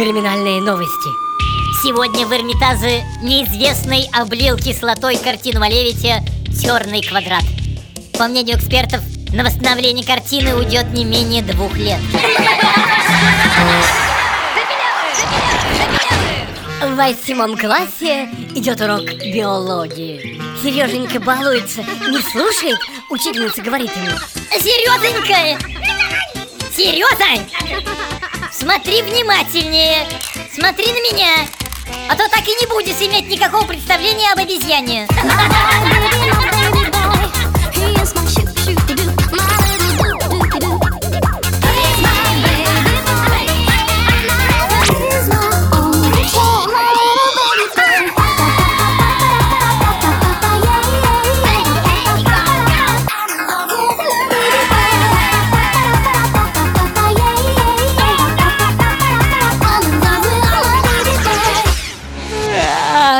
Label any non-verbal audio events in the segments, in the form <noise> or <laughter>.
Криминальные новости. Сегодня в Эрмитаже неизвестный облил кислотой картину Малевича «Черный квадрат». По мнению экспертов, на восстановление картины уйдет не менее двух лет. В восьмом классе идет урок биологии. Сереженька балуется, не слушает, учительница говорит ему Серезонька! Сереза! Смотри внимательнее! Смотри на меня! А то так и не будешь иметь никакого представления об обезьяне. <laughs>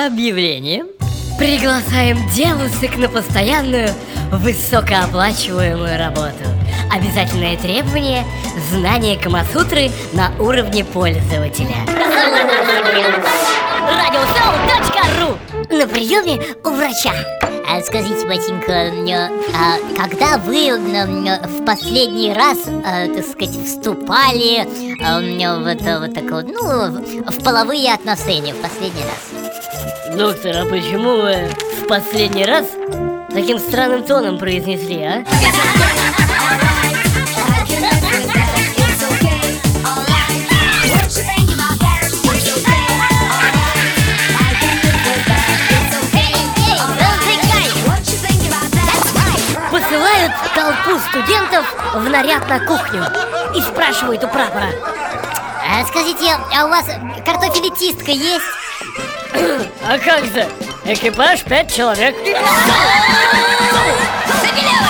Объявление. Приглашаем девушек на постоянную высокооплачиваемую работу. Обязательное требование – знание Камасутры на уровне пользователя. Радиосоу.ру На приеме у врача. А скажите, батенька, а когда вы в последний раз, а, так сказать, вступали а, в это вот такое, ну, в половые отношения в последний раз? Доктор, а почему вы в последний раз таким странным тоном произнесли, а? Посылают толпу студентов в наряд на кухню и спрашивают у прапора А скажите, а у вас картофелетистка есть? А как же? Экипаж пять человек. Забелева!